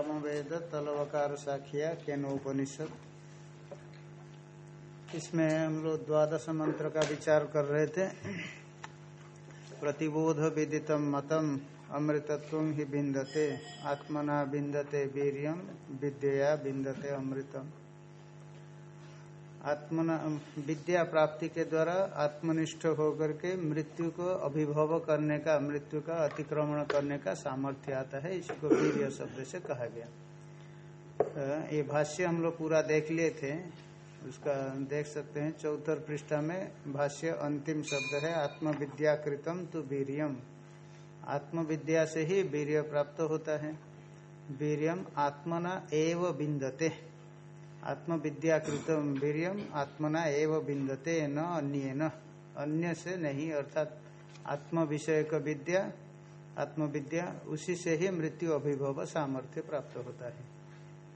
सामवेद तलवकार साखिया केनोपनिषद इसमें हम लोग द्वादश मंत्र का विचार कर रहे थे। प्रतिबोध विदित मतम, अमृतत्व ही बिंदते आत्मना बिंदते वीरियम विद्या बिंदते अमृतम। आत्मना विद्या प्राप्ति के द्वारा आत्मनिष्ठ होकर के मृत्यु को अभिभव करने का, मृत्यु का अतिक्रमण करने का सामर्थ्य आता है इसको वीर शब्द से कहा गया। ये भाष्य हम लोग पूरा देख लिए थे, उसका देख सकते हैं, चौथर पृष्ठा में भाष्य अंतिम शब्द है आत्मविद्या कृतम तो वीरियम। आत्मविद्या से ही वीर्य प्राप्त होता है। वीरियम आत्मना एव बिंदते आत्मविद्या कृतम वीरियम, आत्मना एव बिंदते न अन्य न अन्य से नहीं, अर्थात आत्म विषय का विद्या, आत्मविद्या उसी से ही मृत्यु अभिभव सामर्थ्य प्राप्त होता है।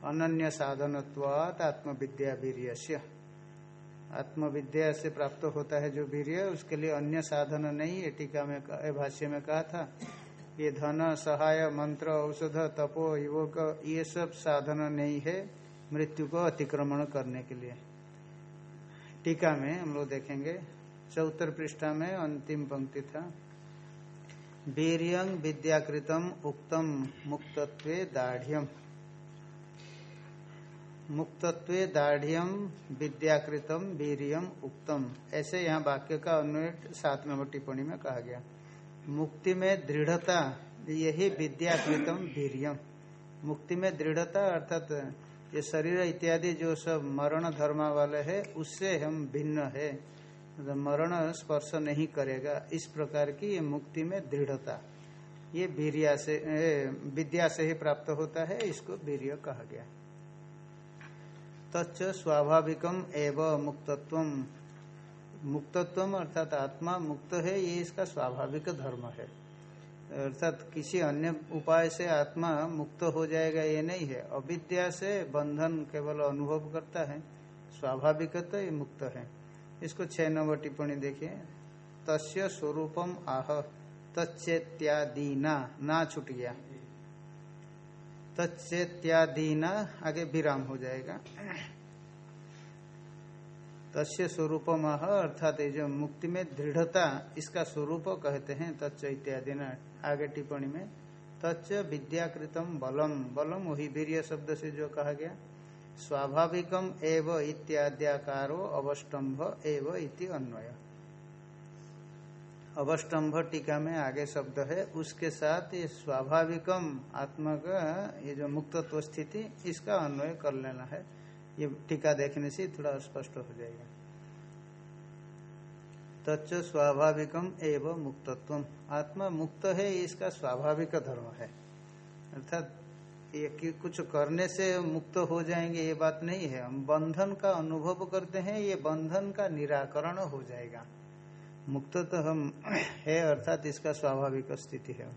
अनन्य साधनत्वात आत्मविद्या वीर्य आत्मविद्या से प्राप्त होता है जो वीर्य, उसके लिए अन्य साधन नहीं है टीका में भाष्य में कहा था। ये धन, सहाय, मंत्र, औषध, तपो योग ये सब साधन नहीं है। मृत्यु को अतिक्रमण करने के लिए। टीका में हम लोग देखेंगे चौतर पृष्ठा में अंतिम पंक्ति था। वीरियं विद्याकृतम उक्तम मुक्तत्व दाढ़ मुक्तत्व दाढ़ विद्याकृतम वीरियम उक्तम ऐसे यहाँ वाक्य का अन्वय सात नंबर टिप्पणी में कहा गया। मुक्ति में दृढ़ता, यही विद्याकृतम वीरियम मुक्ति में दृढ़ता अर्थात ये शरीर इत्यादि जो सब मरण धर्म वाले है, उससे हम भिन्न है। तो मरण स्पर्श नहीं करेगा। इस प्रकार की ये मुक्ति में दृढ़ता। ये वीरिया से विद्या से ही प्राप्त होता है, इसको वीर्य कहा गया। तच्च स्वाभाविकम एवं मुक्तत्व मुक्तत्व अर्थात आत्मा मुक्त है, ये इसका स्वाभाविक धर्म है। अर्थात किसी अन्य उपाय से आत्मा मुक्त हो जाएगा, ये नहीं है। अविद्या से बंधन केवल अनुभव करता है स्वाभाविक तो ये मुक्त है। इसको छह नंबर टिप्पणी देखिए। तस्य स्वरूपम आह तच्चेत्यादीना ना छुट गया। तच्चेत्यादीना आगे विराम हो जाएगा। तस्य स्वरूप अर्थात जो मुक्ति में दृढ़ता, इसका स्वरूप कहते हैं तच्च इत्यादि न, आगे टिप्पणी में, तच्च विद्याकृतम बलम बलम वही वीर्य शब्द से जो कहा गया, स्वाभाविकम एव इत्याद्याकारो अवस्टम्भ एव इति अन्वय। अवस्टम्भ टीका में आगे शब्द है, उसके साथ ये स्वाभाविकम आत्मा का ये जो मुक्तत्व स्थिति, इसका अन्वय कर लेना है। ये टीका देखने से थोड़ा स्पष्ट हो जाएगा। तच्च स्वाभाविकम एवं मुक्तत्व आत्मा मुक्त है, इसका स्वाभाविक धर्म है। अर्थात ये कि कुछ करने से मुक्त हो जाएँगे, ये बात नहीं है। हम बंधन का अनुभव करते हैं, ये बंधन का निराकरण हो जाएगा। मुक्त तो हम है, अर्थात इसका स्वाभाविक स्थिति है।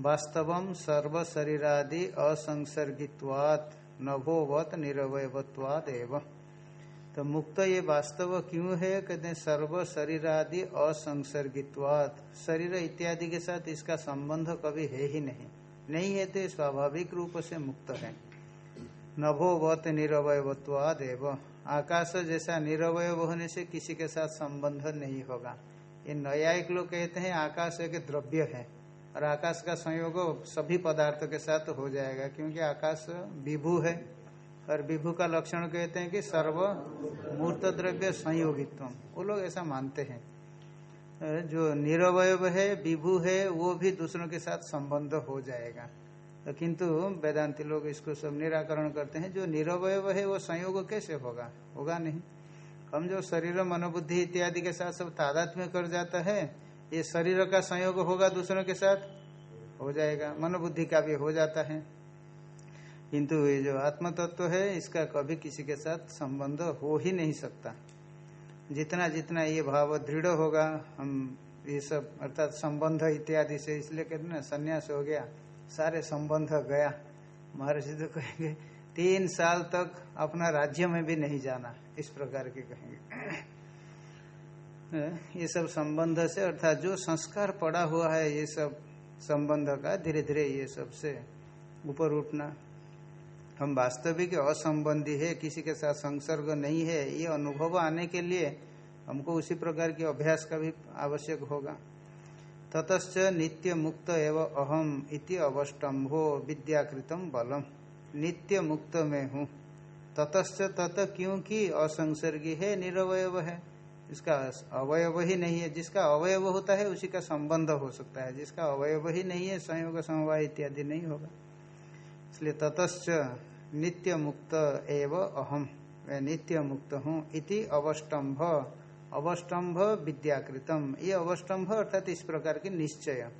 वास्तवम सर्व शरीरादि असंसर्गित्वात्। नभोवत निरवयत्वाद एवं तो मुक्त ये वास्तव क्यों है? कहते हैं, सर्व शरीर आदि असंसर्गित्वात। शरीर इत्यादि के साथ इसका संबंध कभी है ही नहीं। नहीं है तो स्वाभाविक रूप से मुक्त है। नभोवत निरवयत्वाद एवं आकाश जैसा निरवय होने से किसी के साथ संबंध नहीं होगा। ये न्यायिक लोग कहते हैं, आकाश एक द्रव्य है। और आकाश का संयोग सभी पदार्थों के साथ हो जाएगा, क्योंकि आकाश विभू है। और विभू का लक्षण कहते हैं कि सर्व मूर्त द्रव्य संयोगित्व वो लोग ऐसा मानते हैं। जो निरवय है, विभू है, वो भी दूसरों के साथ संबंध हो जाएगा। तो किंतु वेदांति लोग इसको सब निराकरण करते हैं। जो निरवय है, वो संयोग कैसे होगा? होगा नहीं। हम जो शरीर, मनोबुद्धि इत्यादि के साथ सब तादात्म्य कर जाता है ये शरीर का संयोग होगा दूसरों के साथ, हो जाएगा। मनोबुद्धि का भी हो जाता है। किंतु ये जो आत्म तत्व है, इसका कभी किसी के साथ संबंध हो ही नहीं सकता। जितना जितना ये भाव दृढ़ होगा, हम ये सब, अर्थात संबंध इत्यादि से इसलिए कहते ना, संन्यास हो गया, सारे संबंध गया। महर्षि तो कहेंगे, तीन साल तक अपना राज्य में भी नहीं जाना, इस प्रकार के कहेंगे। ये सब संबंध से, अर्थात जो संस्कार पड़ा हुआ है, ये सब संबंध का धीरे धीरे ये सबसे ऊपर उठना। हम वास्तविक असंबंधी है, किसी के साथ संसर्ग नहीं है, ये अनुभव आने के लिए हमको उसी प्रकार के अभ्यास का भी आवश्यक होगा। ततश्च नित्य मुक्त एवं अहम इति अवस्टम्भो विद्याकृतम बलम। नित्य मुक्त में हूँ। ततश्च तत क्योंकि असंसर्गी है निरवय है। इसका अवयव ही नहीं है। जिसका अवयव होता है, उसी का संबंध हो सकता है। जिसका अवयव ही नहीं है, संयोग, समवाय इत्यादि नहीं होगा। इसलिए ततश्च नित्य मुक्त एव अहम, मैं नित्य मुक्त हूँ इति अवस्टम्भ अवस्टम्भ विद्याकृतम। ये अवस्टम्भ अर्थात इस प्रकार की निश्चय।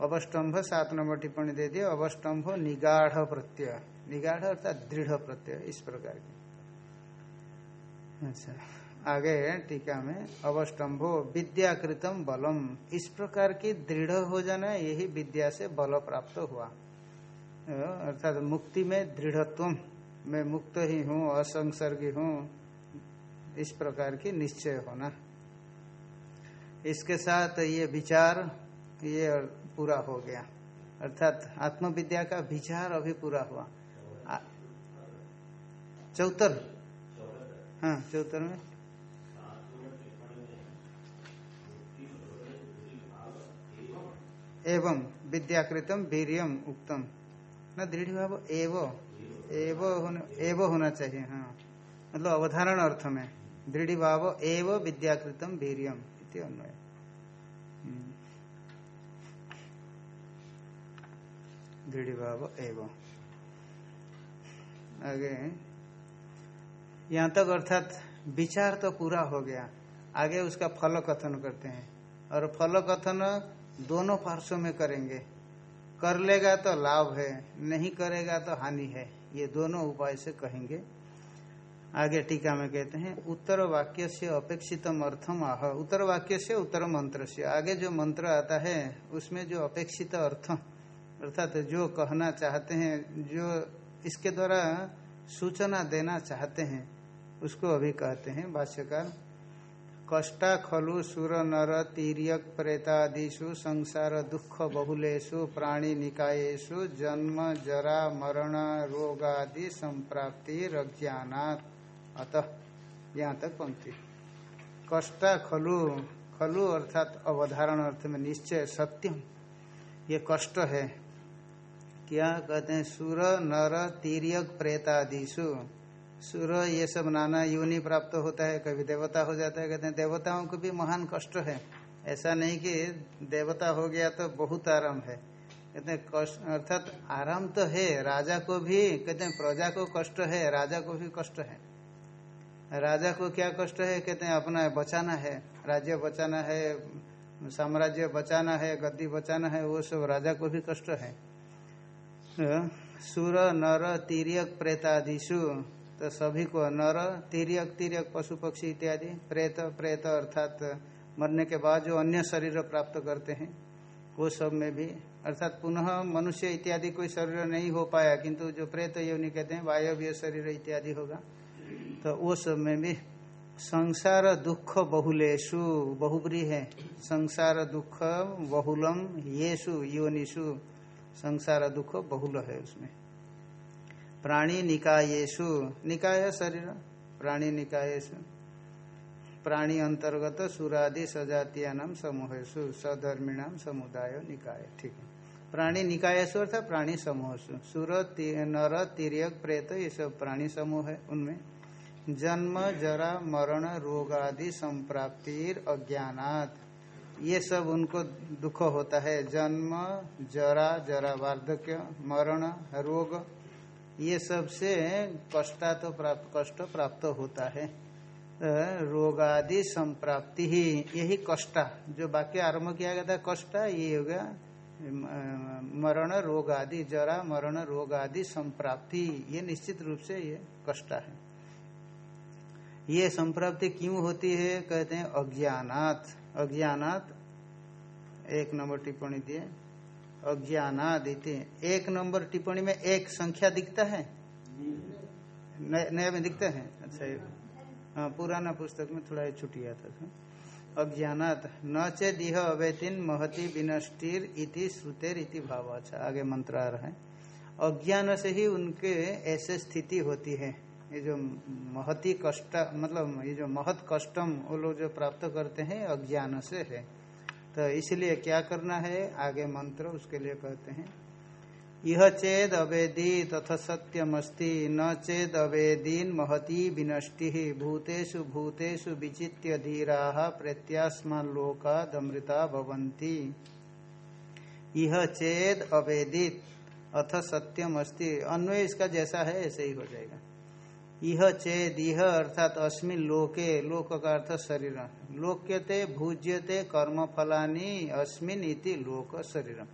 अवस्टम्भ सात नंबर टिप्पणी दे दिए अवस्टम्भ निगाढ़ प्रत्यय। निगाढ़ अर्थात दृढ़ प्रत्यय, इस प्रकार की। अच्छा। आगे टीका में अवस्टम्भो विद्याकृतम बलम। इस प्रकार की दृढ़ हो जाना, यही विद्या से बल प्राप्त हुआ। अर्थात मुक्ति में दृढ़त्व मैं मुक्त ही हूँ, असंसर्गी हूँ, इस प्रकार की निश्चय होना। इसके साथ ये विचार, ये पूरा हो गया। अर्थात आत्मविद्या का विचार अभी पूरा हुआ। चौतर हाँ चौतर में। एवं विद्याकृतम वीरियम उक्तम। न दृढ़ भाव एव एव एव होना चाहिए हाँ। मतलब अवधारण अर्थ में दृढ़ भाव एव विद्याकृतम वीरियम अन्वय। दृढ़ भाव एव। आगे, यहाँ तक अर्थात विचार तो पूरा हो गया। आगे उसका फल कथन करते हैं। और फल कथन दोनों पार्श्व में करेंगे। कर लेगा तो लाभ है, नहीं करेगा तो हानि है। ये दोनों उपाय से कहेंगे। आगे टीका में कहते हैं, उत्तर वाक्य से अपेक्षित अर्थम आह। उत्तर वाक्य से उत्तर मंत्र से। आगे जो मंत्र आता है, उसमें जो अपेक्षित अर्थ, अर्थात जो कहना चाहते हैं, जो इसके द्वारा सूचना देना चाहते हैं, उसको अभी कहते हैं भाष्यकार। कष्टा खलु सुर नर तीर्यक प्रेतादिषु संसार दुख बहुलेषु प्राणी निकायेषु जन्म जरा मरण रोगादि संप्राप्ति रज्ञानात। अतः यहाँ तक पंक्ति। कष्टा खलु खलु अर्थात अवधारण अर्थ में निश्चय सत्यम। ये कष्ट है। क्या कहते हैं? सुर, नर, तीर्यक प्रेतादिशु सुर, ये सब नाना यूनि प्राप्त होता है, कभी देवता हो जाता है, कहते हैं, देवताओं को भी महान कष्ट है। ऐसा नहीं कि देवता हो गया तो बहुत आराम है। कहते हैं, कष्ट, अर्थात आराम तो है, राजा को भी, कहते हैं, प्रजा को कष्ट है, राजा को भी कष्ट है। राजा को क्या कष्ट है, कहते हैं, अपना बचाना है, राज्य बचाना है, साम्राज्य बचाना है, गद्दी बचाना है, वो सब राजा को भी कष्ट है। सुर, नर, तीर्यक प्रेतादिशु तो सभी को नर तिरक तिरक पशु, पक्षी इत्यादि, प्रेत प्रेत अर्थात मरने के बाद जो अन्य शरीर प्राप्त करते हैं, वो सब में भी, अर्थात पुनः मनुष्य इत्यादि कोई शरीर नहीं हो पाया, किंतु जो प्रेत योनि कहते हैं, वायव्य शरीर इत्यादि होगा तो वो सब में भी संसार दुख बहुलेशु बहुब्री है। संसार दुख बहुलम येषु, योनिषु, संसार दुख बहुल है उसमें। प्राणी निकायेशु निकाय शरीर, प्राणी निकायेशु प्राणी अंतर्गत सुरादि सजातीय नाम समूहेशु सधर्मीणाम समुदाय निकाय, ठीक है। प्राणी निकायसु अर्थात प्राणी समूह सुर नर तिरक प्रेत, ये सब प्राणी समूह है उनमें। जन्म, जरा, मरण रोग आदि संप्राप्तिर अज्ञानात, ये सब उनको दुख होता है। जन्म, जरा जरा वार्धक्य मरण, रोग ये सबसे कष्टा तो प्राप्त, कष्ट प्राप्त होता है। रोगादि संप्राप्ति ही, यही कष्टा। जो वाक्य आरंभ किया गया था, कष्टा, ये होगा मरण रोग आदि जरा मरण रोग आदि संप्राप्ति। ये निश्चित रूप से ये कष्टा है। ये संप्राप्ति क्यों होती है? कहते हैं अज्ञानात। अज्ञानात, एक नंबर टिप्पणी दिए। अज्ञानादिति। एक नंबर टिप्पणी में एक संख्या दिखता है? नया में दिखता है? अच्छा हाँ पुराना पुस्तक में थोड़ा छुटिया था अज्ञात न चेद यह अवैतिन महति विनष्टिर इति श्रुतेर इति भाव। अच्छा आगे मंत्र आ रहा है। अज्ञान से ही उनके ऐसे स्थिति होती है। ये जो महति कष्ट मतलब ये जो महत कष्टम वो लोग जो प्राप्त करते हैं, अज्ञान से है। तो इसलिए क्या करना है? आगे मंत्र उसके लिए कहते हैं। यह चेद अवेदी तथा सत्यमस्ति, न चेद अवेदीन महती विनष्टि, भूतेषु भूतेषु विचित्य धीरा प्रत्यास्मा लोकादमृता भवंती यह चेद अवेदित अथ सत्यम अस्ति अन्वय इसका जैसा है, ऐसे ही हो जाएगा। यह चेद यह अर्थात अस्मिन लोके लोक का अर्थ शरीर लोक्यते, भूज्यते कर्म फलानी अस्मिन इति लोक शरीर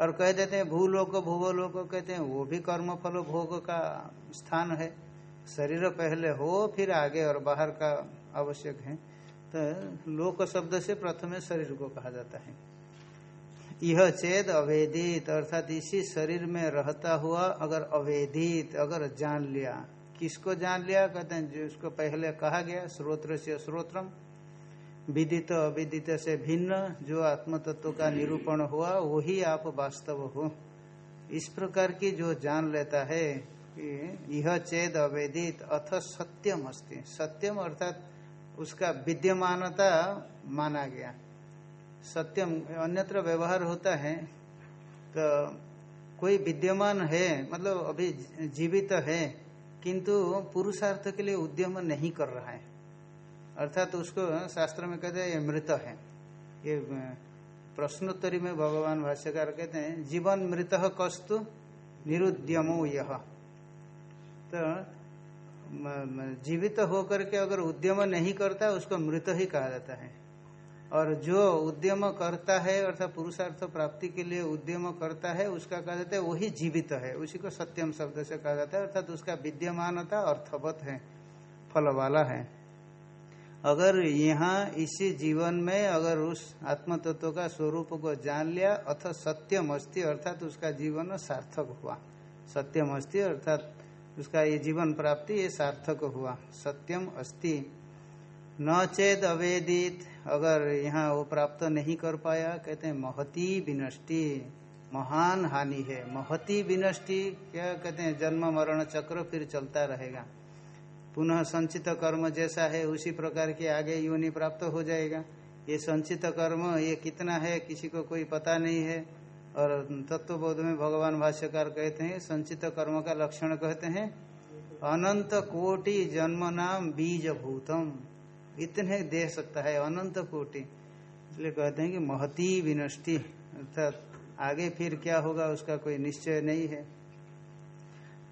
और कह देते हैं, भूलोक, भूवलोक कहते हैं, वो भी कर्म फल भोग का स्थान है। शरीर पहले हो, फिर आगे और बाहर का आवश्यक है। तो लोक शब्द से प्रथम शरीर को कहा जाता है। यह चेद अवेदित, अर्थात इसी शरीर में रहता हुआ अगर अवेदित, अगर जान लिया किसको जान लिया? कहते हैं जिसको पहले कहा गया, स्रोत्र से स्रोत्रम। विदित अविदित से भिन्न जो आत्म तत्व का निरूपण हुआ, वही आप वास्तव हो। इस प्रकार की जो जान लेता है यह चेद अवेदित अथ सत्यम अस्ति। सत्यम अर्थात उसका विद्यमानता माना गया। सत्यम अन्यत्र व्यवहार होता है तो कोई विद्यमान है मतलब अभी जीवित है किंतु पुरुषार्थ के लिए उद्यम नहीं कर रहा है। अर्थात तो उसको शास्त्र में कहते हैं, ये मृत है। ये प्रश्नोत्तरी में भगवान भाष्यकार कहते हैं, जीवन मृत कस्तु निरुद्यमो यह तो जीवित होकर के अगर उद्यम नहीं करता, उसको मृत ही कहा जाता है। और जो उद्यम करता है, अर्थात पुरुषार्थ प्राप्ति के लिए उद्यम करता है, उसका कहा जाता है, वही जीवित है। उसी को सत्यम शब्द से कहा जाता है, अर्थात उसका विद्यमानता अर्थवत है फल वाला है। अगर यहाँ इसी जीवन में अगर उस आत्म तत्व का स्वरूप को जान लिया, अथ सत्यम अस्थि अर्थात उसका जीवन सार्थक हुआ। सत्यम अस्थि अर्थात उसका ये जीवन प्राप्ति, ये सार्थक हुआ। सत्यम अस्ति। न चेत अवेदित। अगर यहाँ वो प्राप्त नहीं कर पाया, कहते हैं, महती विनष्टि, महान हानि है। महती विनष्टि, क्या कहते हैं, जन्म, मरण, चक्र फिर चलता रहेगा। पुनः संचित कर्म जैसा है, उसी प्रकार के आगे योनि प्राप्त हो जाएगा। ये संचित कर्म, ये कितना है, किसी को कोई पता नहीं है। और तत्वबोध में भगवान भाष्यकार कहते हैं, संचित कर्म का लक्षण कहते हैं, अनंत कोटि जन्म नाम बीज भूतम इतने दे सकता है, अनंत कोटि। इसलिए कहते हैं कि महती विनष्टि, अर्थात आगे फिर क्या होगा उसका कोई निश्चय नहीं है।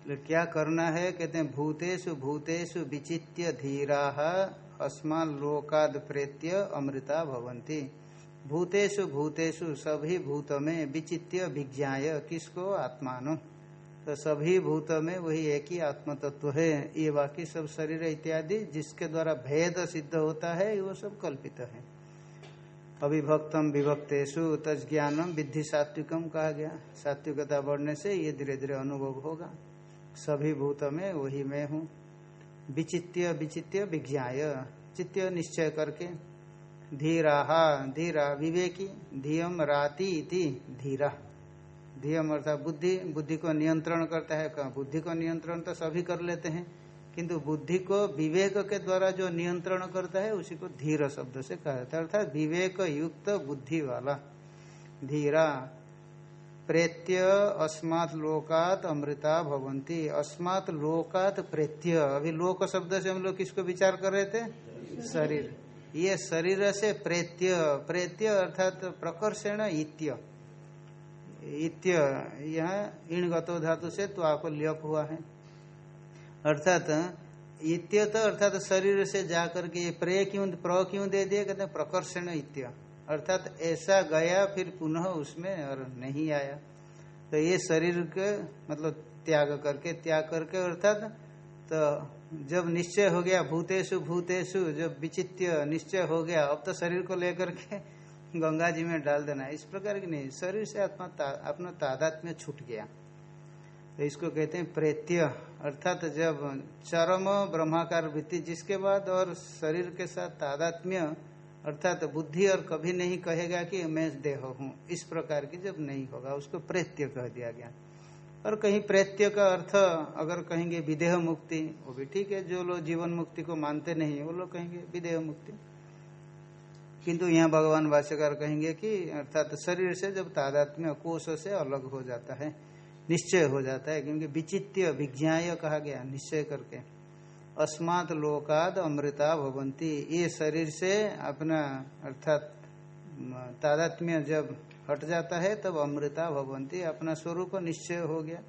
क्या करना है, कहते हैं, भूतेषु भूतेषु विचित्य धीरा, अस्मान लोकाद प्रेत्य अमृता भवंती भूतेषु भूतेषु सभी भूत में विचित्य विज्ञाय, किसको? आत्मानो। तो सभी भूत में वही एक ही आत्म तत्व है। ये बाकी सब शरीर इत्यादि जिसके द्वारा भेद सिद्ध होता है, वो सब कल्पित है। अभिभक्तम विभक्तेशु तज्ञानम विधि सात्विकम कहा गया। सात्विकता बढ़ने से ये धीरे धीरे अनुभव होगा। सभी भूत में वही मैं हूँ। विचित्य विचित्य विज्ञाय। चित्य निश्चय करके। धीरा धीरा विवेकी, धीयम राति धीरा। धीयम अर्थात बुद्धि बुद्धि को नियंत्रण करता है। बुद्धि को नियंत्रण तो सभी कर लेते हैं। किंतु बुद्धि को विवेक के द्वारा जो नियंत्रण करता है, उसी को धीर शब्द से कहा जाता है। अर्थात विवेक युक्त बुद्धि वाला। धीरा। प्रेत्य अस्मात् लोकात अमृता भवंती अस्मात् लोकात प्रेत्य। अभी लोक शब्द से हम लोग किसको विचार कर रहे थे? शरीर। ये शरीर से प्रेत्य। प्रेत्य अर्थात प्रकर्षण इत्य। इत्य, यहाँ इन गतो धातु से तो आपको ल्यप हुआ है। अर्थात, इत्य तो अर्थात शरीर से जाकर के ये प्रे क्यों, प्र क्यों दे दिए कहते प्रकर्षण इत्य। अर्थात ऐसा गया, फिर पुनः उसमें और नहीं आया। तो ये शरीर के मतलब त्याग करके त्याग करके अर्थात तो जब निश्चय हो गया भूतेशु भूतेशु जब विचित्य, निश्चय हो गया, अब तो शरीर को लेकर के गंगा जी में डाल देना इस प्रकार की नहीं शरीर से आत्मा ता, अपना तादात में छूट गया। तो इसको कहते हैं प्रेत्य अर्थात जब चरम ब्रह्माकार वृत्ति जिसके बाद और शरीर के साथ तादात्म्य अर्थात बुद्धि और कभी नहीं कहेगा कि मैं देह हूँ इस प्रकार की जब नहीं होगा उसको प्रेत्य कह दिया गया। और कहीं प्रेत्य का अर्थ अगर कहेंगे विदेह मुक्ति वो भी ठीक है जो लोग जीवन मुक्ति को मानते नहीं वो लोग कहेंगे विदेह मुक्ति। किंतु यहाँ भगवान भाष्यकार कहेंगे कि अर्थात तो शरीर से जब तादात्म्य कोष से अलग हो जाता है, निश्चय हो जाता है, क्योंकि विचित्य विज्ञाय कहा गया, निश्चय करके। अस्मात लोकाद अमृता भवंती ये शरीर से अपना अर्थात तादात्म्य जब हट जाता है, तब अमृता भवंती अपना स्वरूप निश्चय हो गया।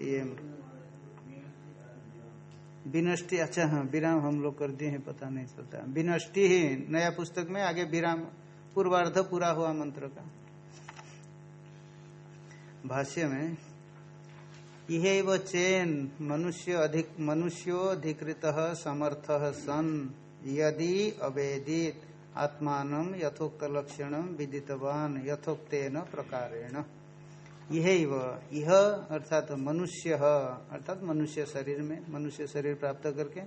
ये विनष्टि अच्छा हाँ विराम हम लोग कर दिए हैं, पता नहीं चलता। विनष्टि ही, नया पुस्तक में आगे विराम, पूर्वार्ध पूरा हुआ मंत्र का। भाष्य में यह चेन मनुष्य अधिक मनुष्योधिकृत समर्थ सन, यदि अवेदित आत्मान यथोक्त लक्षण विदितवान, यथोक्तेन प्रकारेण। यह यह अर्थात मनुष्य अर्थात मनुष्य शरीर में, मनुष्य शरीर प्राप्त करके।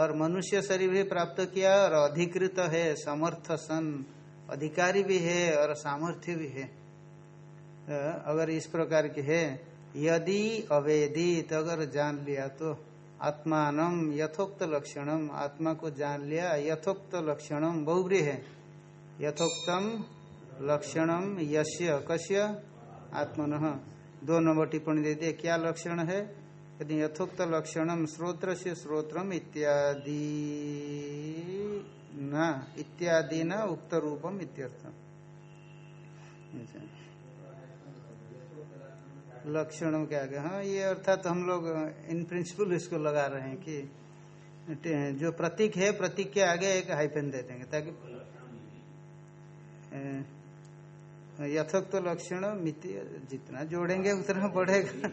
और मनुष्य शरीर भी प्राप्त किया और अधिकृत है, समर्थ सन। अधिकारी भी है और सामर्थ्य भी है। अगर इस प्रकार के है, यदि अवेदित अगर जान लिया तो। आत्मान यथोक्त लक्षणम आत्मा को जान लिया, यथोक्त लक्षणम बहुब्री है। यथोक्तम लक्षणम यश्य कश्य आत्मन। दो नंबर टिप्पणी देती क्या लक्षण है? यदि यथोक्त लक्षणम श्रोत्र से श्रोत्रम इत्यादि। न इत्यादि न, उक्त रूपम इत्यर्थ लक्षणों के आगे हाँ ये अर्थात तो हम लोग, इन प्रिंसिपल इसको लगा रहे हैं कि जो प्रतीक है, प्रतीक के आगे एक हाइफेन दे देंगे, ताकि यथोक्त तो लक्षण मिति जितना जोड़ेंगे उतना बढ़ेगा।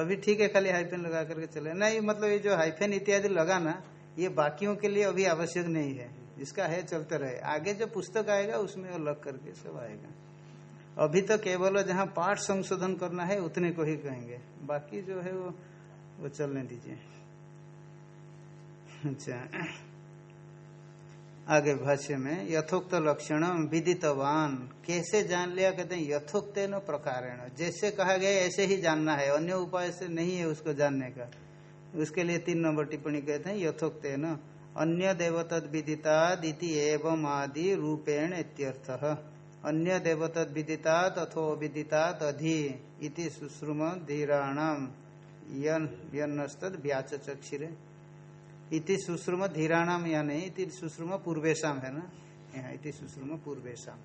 अभी ठीक है, खाली हाइफेन लगा करके चले। नहीं मतलब ये जो हाइफेन इत्यादि लगाना ये बाकियों के लिए अभी आवश्यक नहीं है। जिसका है, चलते रहे। आगे जो पुस्तक आएगा, उसमें वो लग करके सब आएगा। अभी तो केवल जहाँ पाठ संशोधन करना है, उतने को ही कहेंगे। बाकी जो है वो वो चलने दीजिए। अच्छा। आगे भाष्य में, यथोक्त लक्षण विदितवान। कैसे जान लिया? कहते हैं यथोक्त न प्रकारेण। जैसे कहा गया, ऐसे ही जानना है। अन्य उपाय से नहीं है उसको जानने का। उसके लिए तीन नंबर टिप्पणी कहते हैं यथोक्त न अन्य देवतद विदितादिति एवं आदि रूपेण इत्यर्थ। अन्य देवतद विदितात अथो विदितात अधि इति सुश्रुम धीराणाम। व्याच चक्षिरे इति सुश्रुम धीराणाम या नहीं इति सुश्रुम पूर्वेशम है ना? यहाँ इति सुश्रुम पूर्वेशम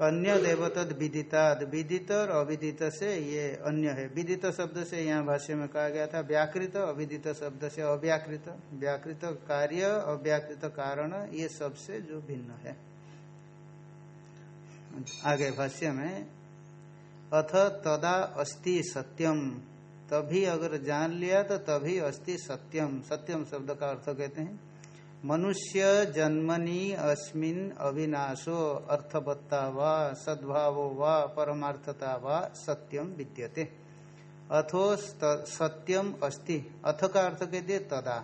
अन्य देवतद विदिताद, विदित और अविदित से ये अन्य है। विदित शब्द से यहाँ भाष्य में कहा गया था, व्याकृत, अविदित शब्द से अव्याकृत। व्याकृत कार्य, अव्याकृत कारण, ये सबसे जो भिन्न है। आगे भाष्य में, अथ तदा अस्ति सत्यम। तभी अगर जान लिया तो तभी अस्ति सत्यम सत्यम शब्द का अर्थ कहते हैं। मनुष्य जन्मनि अस्मिन अविनाशो, अर्थवत्ता वा, सद्भावो वा, परमार्थता वा, सत्यम विद्यते। अथो सत्यम अस्ति। अथ का अर्थ कहते तदा।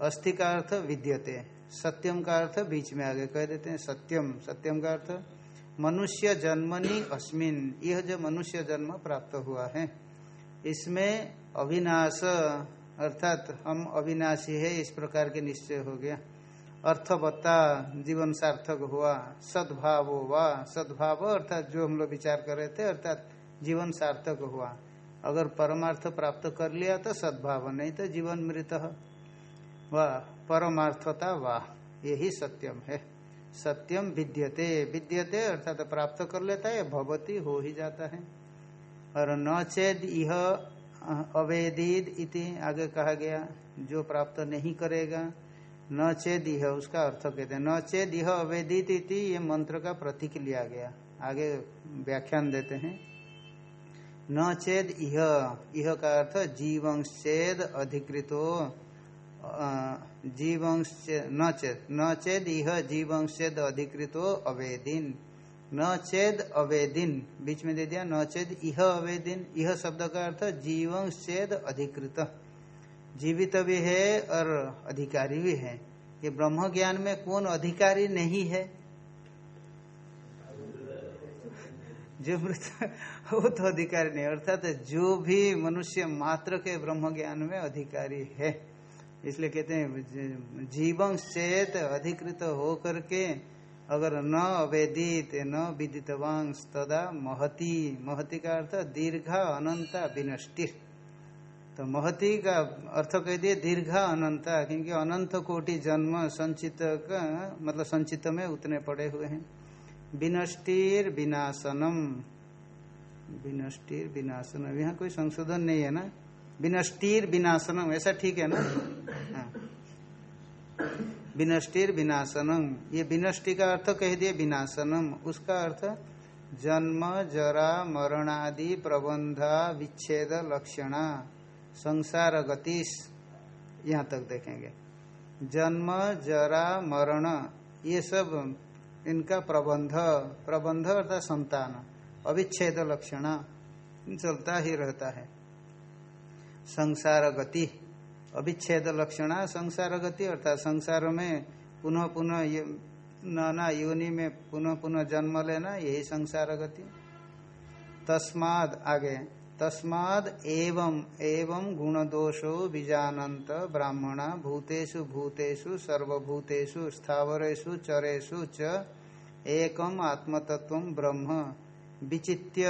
अस्ति का अर्थ विद्यते। सत्यम का अर्थ बीच में आगे कह देते हैं सत्यम। सत्यम का अर्थ, मनुष्य जन्मनि अस्मिन। यह जो मनुष्य जन्म प्राप्त हुआ है। इसमें अविनाश, अर्थात हम अविनाशी है, इस प्रकार के निश्चय हो गया। अर्थवत्ता जीवन सार्थक हुआ, सद्भाव हुआ सद्भाव, अर्थात जो हम लोग विचार कर रहे थे, अर्थात जीवन सार्थक हुआ। अगर परमार्थ प्राप्त कर लिया तो सद्भाव, नहीं तो जीवन मृत। वाह परमार्थता वाह यही सत्यम है। सत्यम विद्यते विद्यते अर्थात प्राप्त कर लेता है भगवती हो ही जाता है। और न चेद यह अवेदित इति आगे कहा गया, जो प्राप्त नहीं करेगा, न चेद यह उसका अर्थ कहते हैं। न चेद यह अवेदित इति, ये मंत्र का प्रतीक लिया गया। आगे व्याख्यान देते हैं। न चेद यह यह का अर्थ जीवंशेद अधिकृतो जीवंश न चेत न चेद यह जीवंशेद अधिकृतो अवेदिन। न चेद अवेदिन, बीच में दे दिया, न चेद यह अवेदिन यह शब्द का अर्थ जीवन चेद अधिकृत। जीवित भी है और अधिकारी भी है। ये ब्रह्म ज्ञान में कौन अधिकारी नहीं है? जो मृत, वो तो अधिकारी नहीं, अर्थात जो भी मनुष्य मात्र के ब्रह्म ज्ञान में अधिकारी है। इसलिए कहते हैं जीवन चेत अधिकृत हो करके अगर न अवेदित, न विदितवांश तदा महती। महती का अर्थ दीर्घा, अनंता, विनष्टि। तो महती का अर्थ कह दिए दीर्घा, अनंता, क्योंकि अनंत कोटि जन्म संचित का मतलब संचित में उतने पड़े हुए हैं। विनष्टिर विनाशनम। विनष्टिर विनाशनम। यहाँ कोई संशोधन नहीं है ना? विनष्टिर विनाशनम, ऐसा ठीक है ना? हाँ। विनष्टिर विनाशनम। ये विनष्टि का अर्थ कह दिए विनाशनम। उसका अर्थ जन्म, जरा, मरणादि, प्रबंधा, विच्छेद, लक्षणा, संसार गतिश यहाँ तक देखेंगे। जन्म, जरा, मरण, ये सब इनका प्रबंध। प्रबंध अर्थात संतान। अविच्छेद, लक्षण। चलता ही रहता है। संसार, गति। अविच्छेद लक्षण संसार गति अर्थात संसार में पुनः पुनः नाना योनि में पुनः पुनः जन्म लेना, यही संसार गति तस्माद आगे, तस्माद एवं एवं गुण दोषो बीजानंत ब्राह्मण भूतेषु भूतेषु, सर्वभूतेषु, स्थावरेषु चरेषु च एकम आत्मतत्व ब्रह्म। विचित्य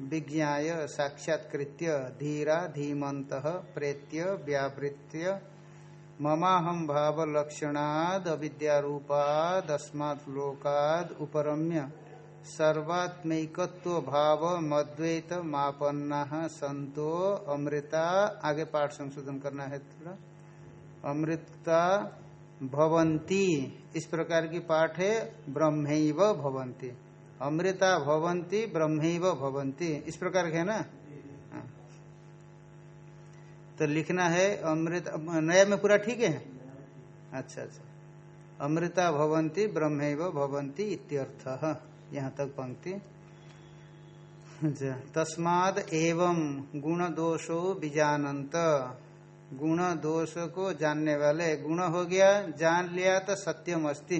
विज्ञाय, साक्षात्कृत्य, धीरा धीमत प्रेत्य व्यावृत्य ममाहम भाव लक्षणाद अविद्यारूपाद, अस्मात् लोकाद उपरम्य सर्वात्मिकत्व भाव मद्वैत मापन्ना संतो अमृता, आगे पाठ संशोधन करना है थोड़ा। अमृता भवंती इस प्रकार की पाठ है, ब्रह्मैव भवंती अमृता भवंती ब्रह्मैव भवंती इस प्रकार के है ना? हाँ। तो लिखना है अमृत नया में पूरा ठीक है? अच्छा अच्छा। अमृता भवंती ब्रह्मैव भवंती इत्यर्थ। यहाँ तक पंक्ति। अच्छा, तस्माद एवं गुण दोषो बीजानंत गुण दोष को जानने वाले गुण हो गया जान लिया तो सत्यम अस्ति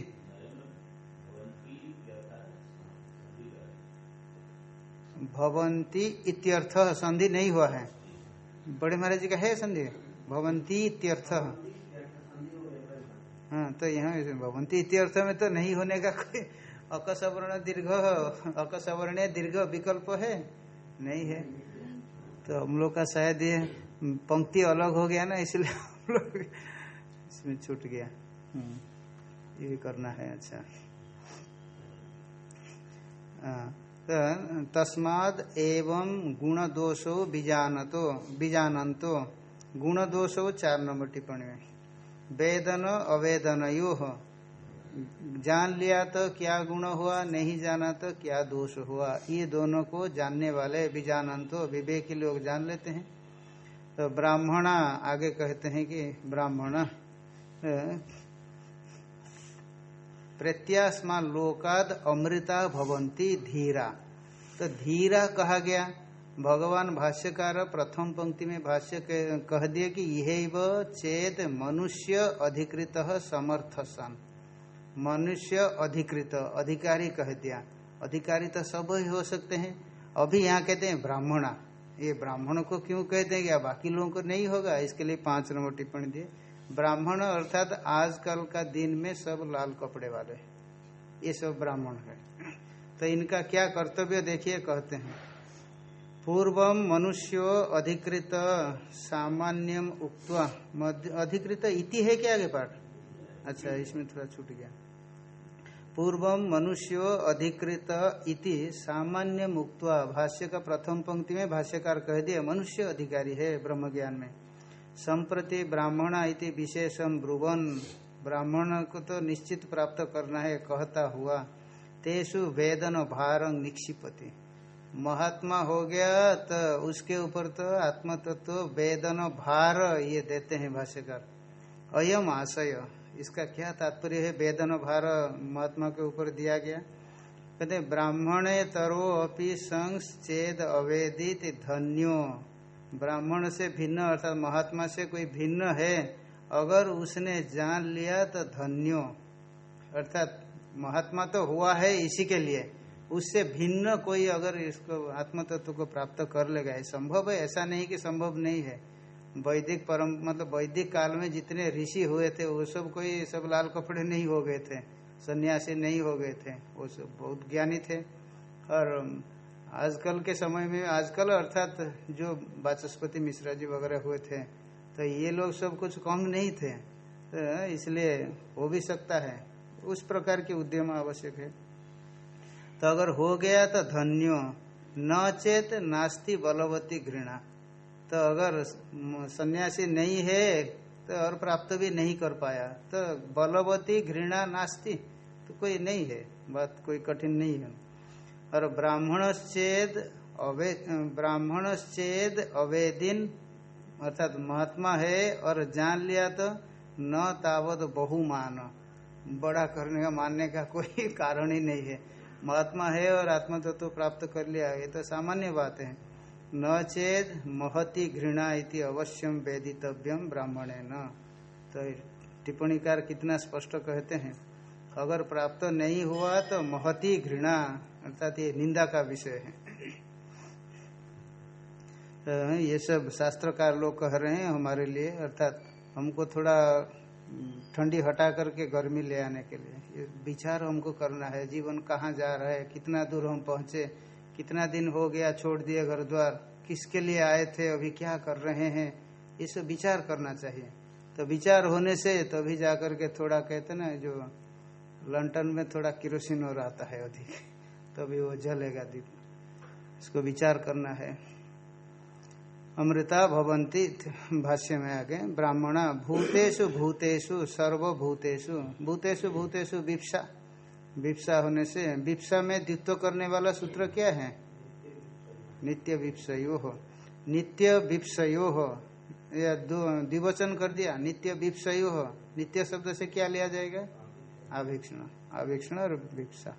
भवंती इत्यर्थ संधि नहीं हुआ है। बड़े महाराज जी का है संधि? भवंती इत्यर्थ। हाँ तो यहाँ भवंती इत्यर्थ में तो नहीं होने का कोई अकसवर्ण दीर्घ अकसवर्ण दीर्घ विकल्प है? नहीं है। तो हम लोग का शायद ये पंक्ति अलग हो गया ना इसलिए हम लोग इसमें छूट गया। हम्म, ये करना है अच्छा। तो तस्माद एवं गुण दोषो बीजानतो बीजानंतो गुण दोषो चार नंबर टिप्पणी में। वेदन अवेदन यो जान लिया तो क्या गुण हुआ, नहीं जाना तो क्या दोष हुआ। ये दोनों को जानने वाले बीजानंतो विवेकी लोग जान लेते हैं। तो ब्राह्मणा आगे कहते हैं कि ब्राह्मण प्रत्यास्मा लोकाद अमृता भवंती धीरा। तो धीरा कहा गया। भगवान भाष्यकार प्रथम पंक्ति में भाष्य कह दिए कि यह चेत मनुष्य अधिकृत समर्थ सन मनुष्य अधिकृत, अधिकारी कह दिया। अधिकारी तो सब ही हो सकते हैं। अभी यहाँ कहते हैं ब्राह्मणा। ये ब्राह्मण को क्यों कहते हैं? क्या बाकी लोगों को नहीं होगा? इसके लिए पाँच नंबर टिप्पणी दिए। ब्राह्मण अर्थात आजकल का दिन में सब लाल कपड़े वाले। ये सब ब्राह्मण है। तो इनका क्या कर्तव्य देखिए, कहते हैं। पूर्वम मनुष्यो अधिकृत सामान्यम उक्त्वा। अधिकृत इति है क्या आगे पाठ? अच्छा इसमें थोड़ा छूट गया। पूर्व मनुष्यो अधिकृत इति सामान्य मुक्त भाष्य का प्रथम पंक्ति में भाष्यकार कह दिया, मनुष्य अधिकारी है ब्रह्म ज्ञान में। संप्रति ब्राह्मण इति विशेषम ब्रुवन। ब्राह्मण को तो निश्चित प्राप्त करना है, कहता हुआ, तेसु वेदन भार निक्षिपति। महात्मा हो गया तो उसके ऊपर तो आत्म तत्व तो वेदन भार ये देते हैं भाष्यकार। अयम आशय, इसका क्या तात्पर्य है? वेदन भार महात्मा के ऊपर दिया गया। कहते ब्राह्मणे तरो अपि संस चेद अवेदित धन्यो। ब्राह्मण से भिन्न, अर्थात महात्मा से कोई भिन्न है, अगर उसने जान लिया तो धन्यो। अर्थात महात्मा तो हुआ है इसी के लिए। उससे भिन्न कोई अगर इसको आत्म तत्व को प्राप्त कर लेगा संभव है? ऐसा नहीं कि संभव नहीं है। वैदिक परम मतलब वैदिक काल में जितने ऋषि हुए थे, वो सब कोई सब लाल कपड़े नहीं हो गए थे, सन्यासी नहीं हो गए थे, वो सब बहुत ज्ञानी थे। और आजकल के समय में, आजकल अर्थात जो वाचस्पति मिश्रा जी वगैरह हुए थे तो ये लोग सब कुछ कम नहीं थे तो इसलिए हो भी सकता है। उस प्रकार के उद्यम आवश्यक है। तो अगर हो गया तो धन्यो, न चेत नास्ति बलवती घृणा। तो अगर सन्यासी नहीं है तो और प्राप्त भी नहीं कर पाया। तो बलवती घृणा नास्ति तो कोई नहीं है, बात कोई कठिन नहीं है। और ब्राह्मणश्चेद अवे, ब्राह्मणश्चेद अवेदिन, अर्थात महात्मा है और जान लिया तो न तावत बहुमान। बड़ा करने का, मानने का कोई कारण ही नहीं है। महात्मा है और आत्मा तत्व तो प्राप्त कर लिया, ये तो सामान्य बात है। न चेद महति घृणा इति अवश्यम वेदितव्यम ब्राह्मणे न तो टिप्पणीकार कितना स्पष्ट कहते हैं। अगर प्राप्त नहीं हुआ तो महती घृणा। अर्थात ये निंदा का विषय है। तो ये सब शास्त्रकार लोग कह रहे हैं हमारे लिए, अर्थात हमको थोड़ा ठंडी हटा करके गर्मी ले आने के लिए। ये विचार हमको करना है, जीवन कहाँ जा रहा है, कितना दूर हम पहुँचे, कितना दिन हो गया छोड़ दिए घर द्वार, किसके लिए आए थे, अभी क्या कर रहे हैं, ये सब विचार करना चाहिए। तो विचार होने से तभी जाकर के थोड़ा कहते ना, जो लंटन में थोड़ा किरोसिन और आता है अधिक। तभी वो जलेगा दीप। इसको विचार करना है। अमृता भवंती भाष्य में आगे, ब्राह्मण भूतेषु भूतेषु सर्वभूतेषु, भूतेषु भूतेषु विप्सा। विप्सा होने से विप्सा में द्वित्व करने वाला सूत्र क्या है? नित्य विप्सयो। हो नित्य विप्सयो हो या द्विवचन कर दिया, नित्य विप्सयो। हो नित्य शब्द से क्या लिया जाएगा? आभीक्षण आभीक्षण और विप्सा।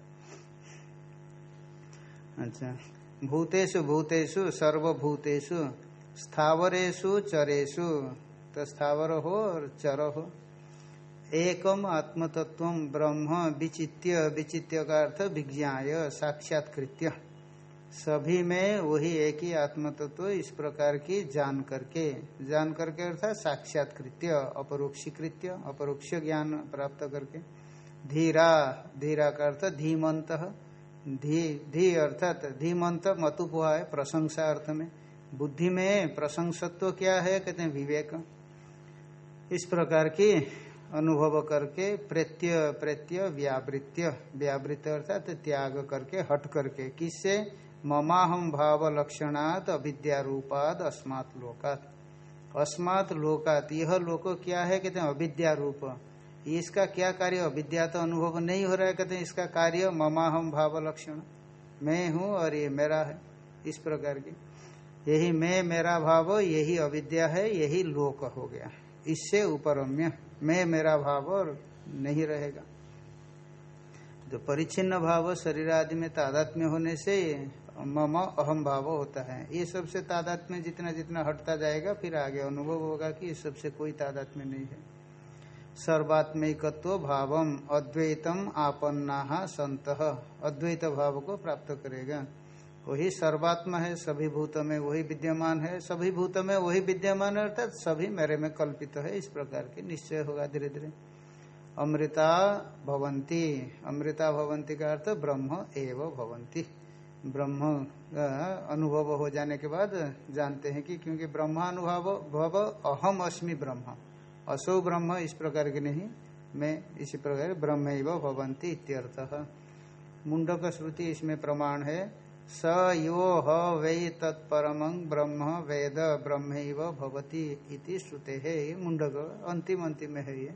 अच्छा। भूतेषु भूतेषु, सर्वभूतेषु स्थावरेशु चरेशु तो स्थावर हो और चर हो। एकम आत्मतत्व ब्रह्म विचित्य विचित्य का अर्थ विज्ञाय, साक्षात्कृत्य। सभी में वही एक ही आत्मतत्व इस प्रकार की जान करके। जान करके अर्थात साक्षात्कृत्य, अपरोक्षीकृत्य, अपरोक्ष ज्ञान प्राप्त करके। धीरा धीरा का अर्थ धीमंत। धी धी अर्थात धीमंत मतुपुआ है प्रशंसा अर्थ में। बुद्धि में प्रशंसत्व क्या है? कहते हैं विवेक। इस प्रकार की अनुभव करके प्रत्य प्रत्य व्यावृत्य व्यावृत्य अर्थात त्याग करके, हट करके, किससे? ममाहम भाव लक्षणात अविद्यारूपाद अस्मात् लोकात। अस्मात् लोकात, यह लोक क्या है? कहते हैं अविद्या रूप। इसका क्या कार्य? अविद्या तो अनुभव नहीं हो रहा है, कहते हैं, इसका कार्य ममाहम भाव लक्षण मैं हूँ और ये मेरा है, इस प्रकार की। यही मैं, मेरा भाव, यही अविद्या है, यही लोक हो गया। इससे उपरम्य मैं, मेरा भाव और नहीं रहेगा। जो परिच्छिन्न भाव शरीर आदि में तादात्म्य होने से मम अहम भाव होता है। ये सबसे तादात्म्य जितना जितना हटता जाएगा, फिर आगे अनुभव होगा कि इस सबसे कोई तादात्म्य नहीं है। सर्वात्मिकत्व भावम अद्वैतम आपन्ना संत अद्वैत भाव को प्राप्त करेगा। वही सर्वात्मा है, सभी भूत में वही विद्यमान है, सभी भूत में वही विद्यमान है, अर्थात सभी मेरे में कल्पित है, इस प्रकार के निश्चय होगा धीरे धीरे अमृता भवंती। अमृता भवंती का अर्थ ब्रह्म एव भवंती। ब्रह्म अनुभव हो जाने के बाद जानते हैं कि क्योंकि ब्रह्मानुभव, भव, अहम अस्मि ब्रह्म। असो ब्रह्म इस प्रकार के नहीं, मैं इसी प्रकार ब्रह्म भवंती इत्यर्थ। मुंडक श्रुति इसमें प्रमाण है, स यो ह वै तत्परम ब्रह्म वेद ब्रह्म भवती श्रुते है। ये मुंडक अंतिम अंतिम है ये।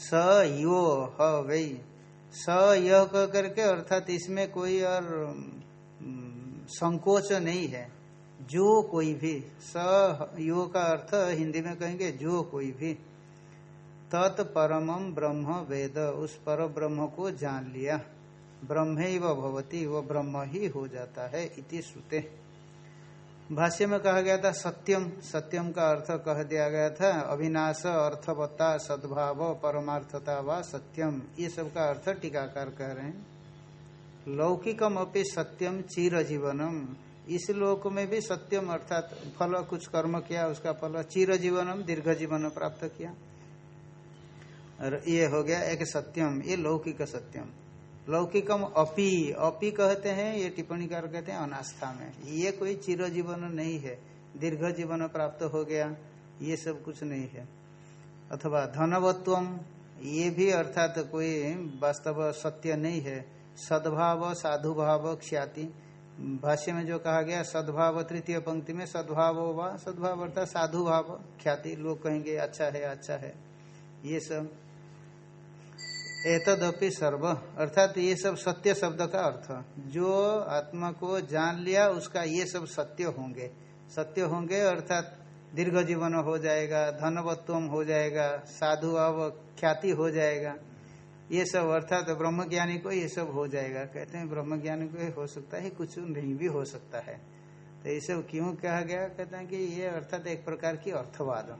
स यो ह वै, स यह कह करके अर्थात इसमें कोई और संकोच नहीं है। जो कोई भी, स, यो का अर्थ हिंदी में कहेंगे, जो कोई भी। तत्परम ब्रह्म वेद, उस पर ब्रह्म को जान लिया। ब्रह्म भवती वो ब्रह्म ही हो जाता है, इति श्रुते। भाष्य में कहा गया था सत्यम सत्यम का अर्थ कह दिया गया था, अविनाश, अर्थवत्ता, सद्भाव, परमार्थता व सत्यम ये सब का अर्थ टीकाकार कह रहे हैं। लौकिकम अपनी सत्यम चिर जीवनम इस लोक में भी सत्यम अर्थात फल, कुछ कर्म किया, उसका फल चिर जीवनम दीर्घ जीवन प्राप्त किया। और ये हो गया एक सत्यम, ये लौकिक सत्यम। लौकिकम अपि अपि कहते हैं, ये टिप्पणी कार कहते हैं, अनास्था में। ये कोई चिर जीवन नहीं है दीर्घ जीवन प्राप्त हो गया, ये सब कुछ नहीं है। अथवा धनवत्वम, ये भी अर्थात कोई वास्तव सत्य नहीं है। सद्भाव साधु भाव ख्याति। भाष्य में जो कहा गया, सद्भाव तृतीय पंक्ति में सद्भाव व, सद्भाव अर्थात साधु भाव ख्याति, लोग कहेंगे अच्छा है अच्छा है। ये सब, एतदपि सर्व, अर्थात ये सब सत्य शब्द का अर्थ। जो आत्मा को जान लिया, उसका ये सब सत्य होंगे। सत्य होंगे, अर्थात दीर्घ जीवन हो जाएगा, धनवत्वम हो जाएगा साधु अव ख्याति हो जाएगा। ये सब अर्थात तो ब्रह्म ज्ञानी को ये सब हो जाएगा। कहते हैं ब्रह्म ज्ञानी को हो सकता है, कुछ नहीं भी हो सकता है। तो ये सब क्यों कहा गया? कहते हैं कि ये अर्थात एक प्रकार की अर्थवाद।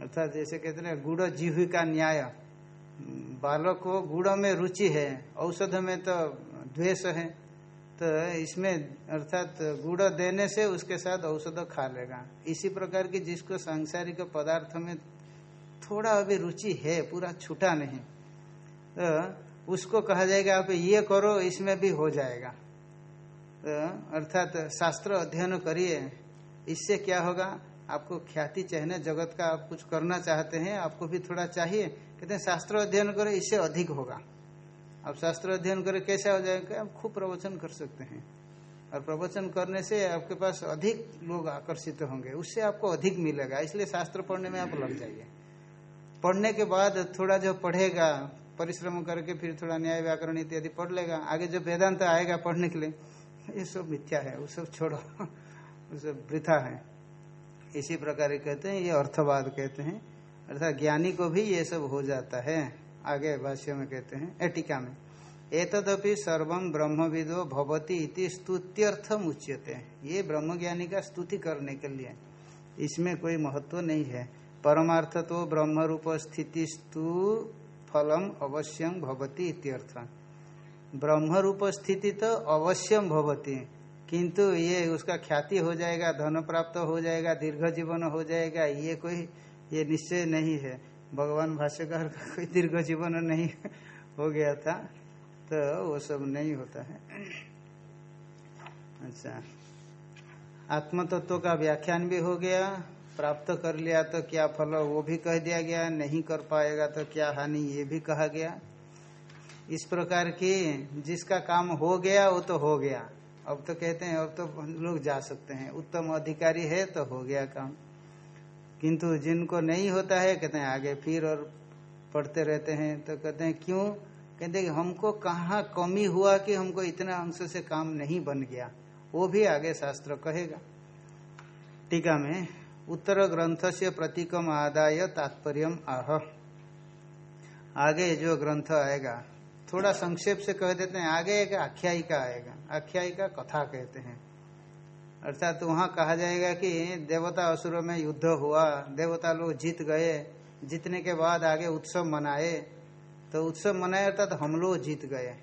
अर्थात जैसे कहते हैं गुड़ जीव का न्याय। बालक को गुड़ में रुचि है, औषध में तो द्वेष है तो इसमें अर्थात गुड़ देने से उसके साथ औषध खा लेगा। इसी प्रकार की जिसको सांसारिक पदार्थ में थोड़ा अभी रुचि है, पूरा छूटा नहीं तो उसको कहा जाएगा, आप ये करो, इसमें भी हो जाएगा। तो अर्थात शास्त्र अध्ययन करिए, इससे क्या होगा, आपको ख्याति चाहने जगत का आप कुछ करना चाहते हैं, आपको भी थोड़ा चाहिए। कहते हैं, शास्त्र अध्ययन करें, इससे अधिक होगा। आप शास्त्र अध्ययन करें, कैसे हो जाएगा, आप खूब प्रवचन कर सकते हैं। और प्रवचन करने से आपके पास अधिक लोग आकर्षित होंगे, उससे आपको अधिक मिलेगा। इसलिए शास्त्र पढ़ने में आप लग जाइए। पढ़ने के बाद थोड़ा जो पढ़ेगा परिश्रम करके फिर थोड़ा न्याय व्याकरण इत्यादि पढ़ लेगा। आगे जो वेदांत आएगा पढ़ने के लिए, ये सब मिथ्या है, वो सब छोड़ो। वो सब वृथा है। इसी प्रकार कहते हैं, ये अर्थवाद कहते हैं। अर्थात ज्ञानी को भी ये सब हो जाता है। आगे भाष्य में कहते हैं एटिका में। एतदपि सर्वम ब्रह्म विदो भवती इति स्तुत्यर्थम उच्यते। ये ब्रह्म ज्ञानी का स्तुति करने के लिए। इसमें कोई महत्व नहीं है। परमार्थ तो ब्रह्म रूप स्थिति स्तु फलम अवश्यम भवती इत्यर्थ। ब्रह्म रूप स्थिति तो अवश्यम भवती, किंतु ये उसका ख्याति हो जाएगा धन प्राप्त हो जाएगा, दीर्घ जीवन हो जाएगा, ये कोई, ये निश्चय नहीं है। भगवान भाष्यकार का कोई दीर्घ जीवन नहीं हो गया था तो वो सब नहीं होता है। अच्छा। आत्म तत्व का व्याख्यान भी हो गया प्राप्त कर लिया तो क्या फल वो भी कह दिया गया, नहीं कर पाएगा तो क्या हानि? ये भी कहा गया। इस प्रकार की जिसका काम हो गया, वो तो हो गया। अब तो कहते हैं, अब तो लोग जा सकते हैं। उत्तम अधिकारी है तो हो गया काम। किंतु जिनको नहीं होता है, कहते हैं, आगे फिर और पढ़ते रहते हैं। तो कहते हैं, क्यों? कहते हैं हमको कहाँ कमी हुआ कि हमको इतना अंश से काम नहीं बन गया? वो भी आगे शास्त्र कहेगा। टीका में उत्तर ग्रंथ से प्रतीकम आदाय तात्पर्य आह आगे जो ग्रंथ आएगा, थोड़ा संक्षेप से कह देते हैं, आगे एक आख्यायिका आएगा। आख्यायिका कथा कहते हैं। अर्थात तो वहाँ कहा जाएगा कि देवता असुरों में युद्ध हुआ, देवता लोग जीत गए, जीतने के बाद आगे उत्सव मनाए। तो उत्सव मनाए अर्थात हम लोग जीत गए।